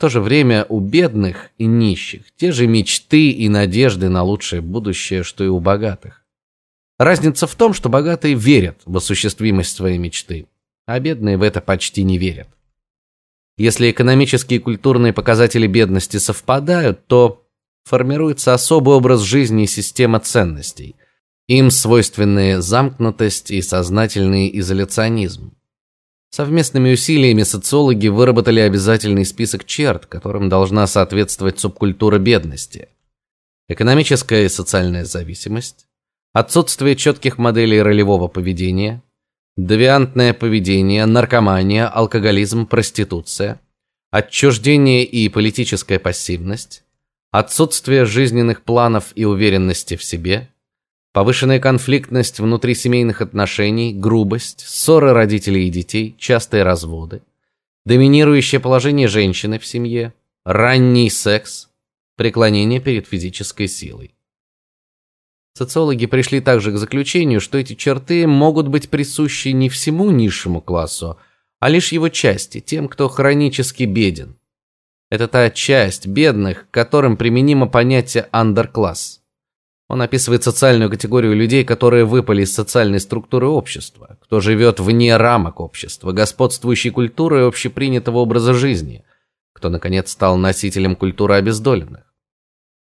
В то же время у бедных и нищих те же мечты и надежды на лучшее будущее, что и у богатых. Разница в том, что богатые верят в осуществимость своей мечты, а бедные в это почти не верят. Если экономические и культурные показатели бедности совпадают, то формируется особый образ жизни и система ценностей. Им свойственны замкнутость и сознательный изоляционизм. Совместными усилиями социологи выработали обязательный список черт, которым должна соответствовать субкультура бедности. Экономическая и социальная зависимость, отсутствие четких моделей ролевого поведения, девиантное поведение, наркомания, алкоголизм, проституция, отчуждение и политическая пассивность, отсутствие жизненных планов и уверенности в себе, повышенная конфликтность внутри семейных отношений, грубость, ссоры родителей и детей, частые разводы, доминирующее положение женщины в семье, ранний секс, преклонение перед физической силой. Социологи пришли также к заключению, что эти черты могут быть присущи не всему низшему классу, а лишь его части, тем, кто хронически беден. Это та часть бедных, к которым применимо понятие андеркласс. Он описывает социальную категорию людей, которые выпали из социальной структуры общества, кто живет вне рамок общества, господствующей культуры и общепринятого образа жизни, кто наконец стал носителем культуры обездоленных.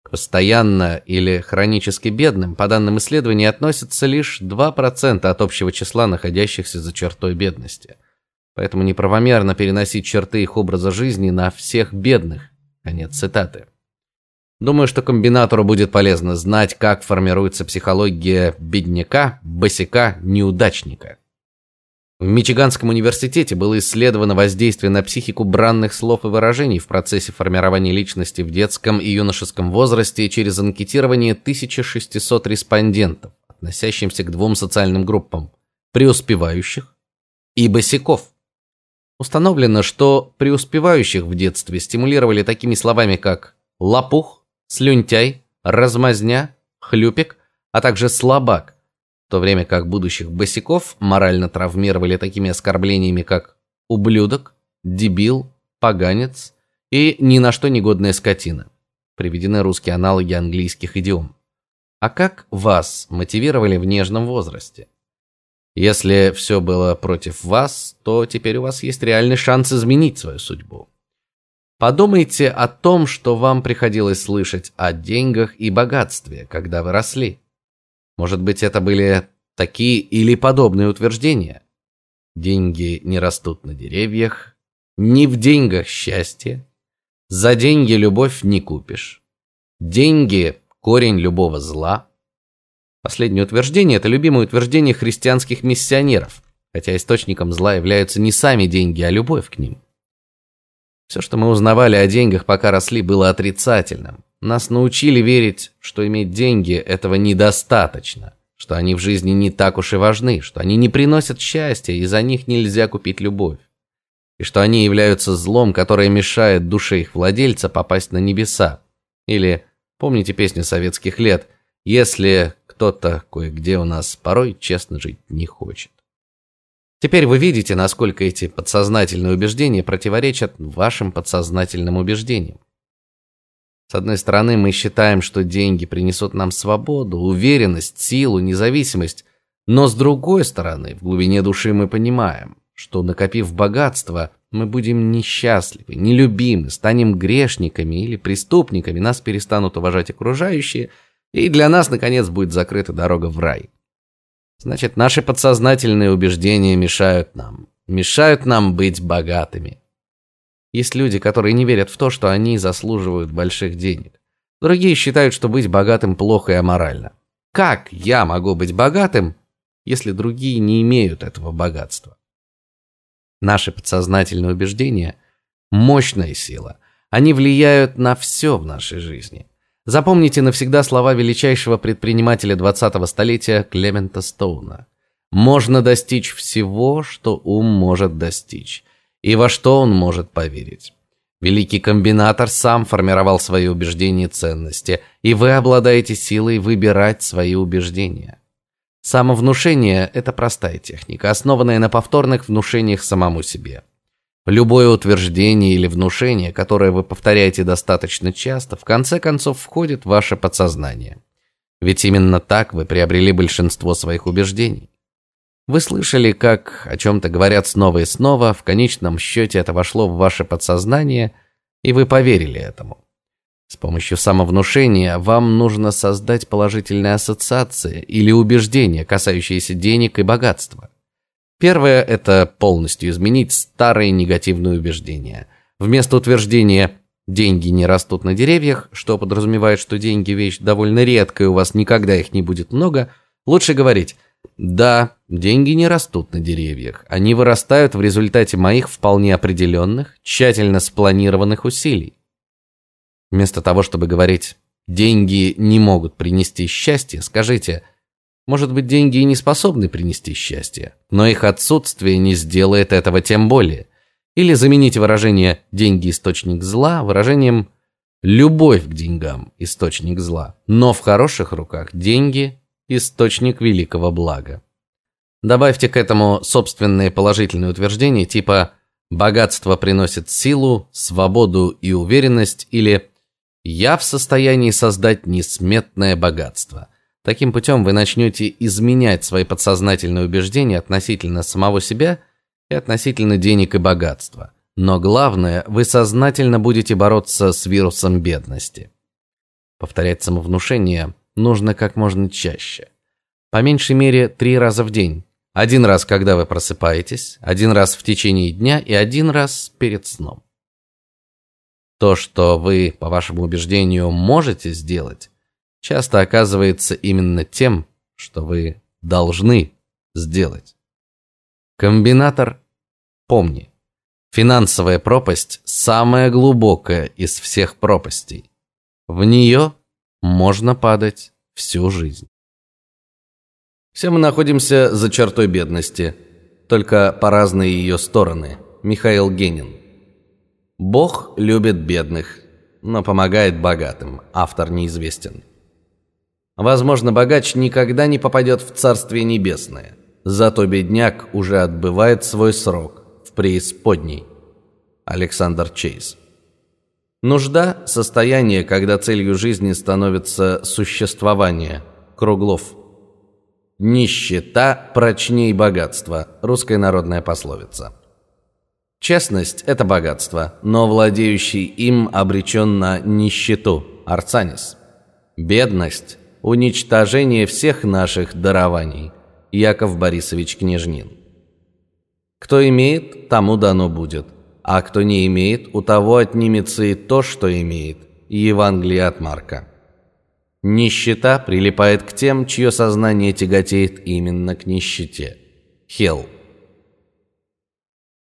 К постоянно или хронически бедным, по данным исследований, относятся лишь 2% от общего числа находящихся за чертой бедности. Поэтому неправомерно переносить черты их образа жизни на всех бедных. Конец цитаты. Думаю, что комбинатору будет полезно знать, как формируется психология бедняка, босяка, неудачника. В Мичиганском университете было исследовано воздействие на психику бранных слов и выражений в процессе формирования личности в детском и юношеском возрасте через анкетирование 1600 респондентов, относящимся к двум социальным группам: преуспевающих и босяков. Установлено, что преуспевающих в детстве стимулировали такими словами, как лопух, слюнтяй, размазня, хлюпик, а также слабак, в то время как будущих босиков морально травмировали такими оскорблениями, как ублюдок, дебил, поганец и ни на что негодная скотина. Приведены русские аналоги английских идиом. А как вас мотивировали в нежном возрасте? Если все было против вас, то теперь у вас есть реальный шанс изменить свою судьбу. Подумайте о том, что вам приходилось слышать о деньгах и богатстве, когда вы росли. Может быть, это были такие или подобные утверждения. Деньги не растут на деревьях, не в деньгах счастье, за деньги любовь не купишь. Деньги корень любого зла. Последнее утверждение это любимое утверждение христианских миссионеров, хотя источником зла являются не сами деньги, а любовь к ним. Все, что мы узнавали о деньгах, пока росли, было отрицательным. Нас научили верить, что иметь деньги этого недостаточно, что они в жизни не так уж и важны, что они не приносят счастья, и за них нельзя купить любовь. И что они являются злом, которое мешает душе их владельца попасть на небеса. Или помните песню советских лет: если кто-то кое-где у нас порой честно жить не хочет. Теперь вы видите, насколько эти подсознательные убеждения противоречат вашим подсознательным убеждениям. С одной стороны, мы считаем, что деньги принесут нам свободу, уверенность, силу, независимость, но с другой стороны, в глубине души мы понимаем, что накопив богатство, мы будем несчастливы, нелюбимы, станем грешниками или преступниками, нас перестанут уважать окружающие, и для нас наконец будет закрыта дорога в рай. Значит, наши подсознательные убеждения мешают нам, мешают нам быть богатыми. Есть люди, которые не верят в то, что они заслуживают больших денег. Другие считают, что быть богатым плохо и аморально. Как я могу быть богатым, если другие не имеют этого богатства? Наши подсознательные убеждения мощная сила. Они влияют на все в нашей жизни. Запомните навсегда слова величайшего предпринимателя 20-го столетия Клемента Стоуна. Можно достичь всего, что ум может достичь, и во что он может поверить. Великий комбинатор сам формировал свои убеждения и ценности, и вы обладаете силой выбирать свои убеждения. Самовнушение это простая техника, основанная на повторных внушениях самому себе. Любое утверждение или внушение, которое вы повторяете достаточно часто, в конце концов входит в ваше подсознание. Ведь именно так вы приобрели большинство своих убеждений. Вы слышали, как о чем то говорят снова и снова, в конечном счете это вошло в ваше подсознание, и вы поверили этому. С помощью самовнушения вам нужно создать положительные ассоциации или убеждения, касающиеся денег и богатства. Первое это полностью изменить старые негативные убеждения. Вместо утверждения деньги не растут на деревьях, что подразумевает, что деньги вещь довольно редкая, у вас никогда их не будет много, лучше говорить: да, деньги не растут на деревьях. Они вырастают в результате моих вполне определенных, тщательно спланированных усилий. Вместо того, чтобы говорить деньги не могут принести счастье, скажите: может быть, деньги и не способны принести счастье, но их отсутствие не сделает этого тем более. Или замените выражение деньги источник зла выражением любовь к деньгам источник зла. Но в хороших руках деньги источник великого блага. Добавьте к этому собственные положительные утверждения типа богатство приносит силу, свободу и уверенность или я в состоянии создать несметное богатство. Таким путем вы начнете изменять свои подсознательные убеждения относительно самого себя и относительно денег и богатства. Но главное, вы сознательно будете бороться с вирусом бедности. Повторять самовнушение нужно как можно чаще. По меньшей мере три раза в день. Один раз, когда вы просыпаетесь, один раз в течение дня и один раз перед сном. То, что вы, по вашему убеждению, можете сделать, часто оказывается именно тем, что вы должны сделать. Комбинатор помни. Финансовая пропасть самая глубокая из всех пропастей. В нее можно падать всю жизнь. Все мы находимся за чертой бедности, только по разные ее стороны. Михаил Генин. Бог любит бедных, но помогает богатым. Автор неизвестен. Возможно, богач никогда не попадет в Царствие небесное, зато бедняк уже отбывает свой срок в преисподней. Александр Чейз. Нужда состояние, когда целью жизни становится существование. Круглов. Нищета прочней богатства. Русская народная пословица. Честность это богатство, но владеющий им обречен на нищету. Арцанис. Бедность уничтожение всех наших дарований. Яков Борисович Княжнин. Кто имеет, тому дано будет а кто не имеет, у того отнимется и то, что имеет. Евангелие от Марка. Нищета прилипает к тем, чье сознание тяготеет именно к нищете. Хелл.